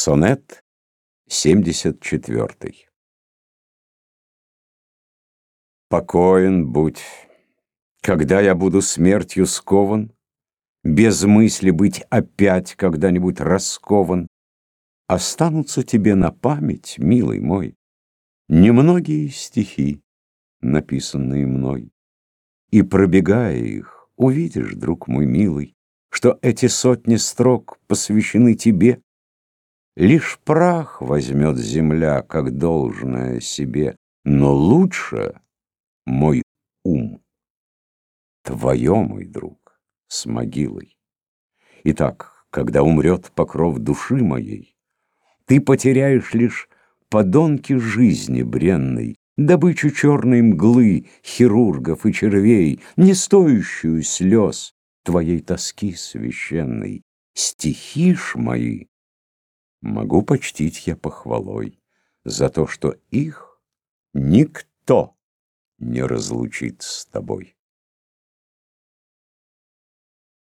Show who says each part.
Speaker 1: Сонет 74 Покоен будь, когда я буду смертью скован, Без мысли быть опять когда-нибудь раскован, Останутся тебе на память, милый мой, Немногие стихи, написанные мной. И пробегая их, увидишь, друг мой милый, Что эти сотни строк посвящены тебе, Лишь прах возьмет земля, как должное себе, но лучше мой ум. Твое, мой друг, с могилой. Итак, когда умрет покров души моей, ты потеряешь лишь подонки жизни бренной, добычу черной мглы, хирургов и червей, не стоящую слез твоей тоски священной. Стихи ж мои могу почтить я похвалой за то, что их никто не разлучит с тобой.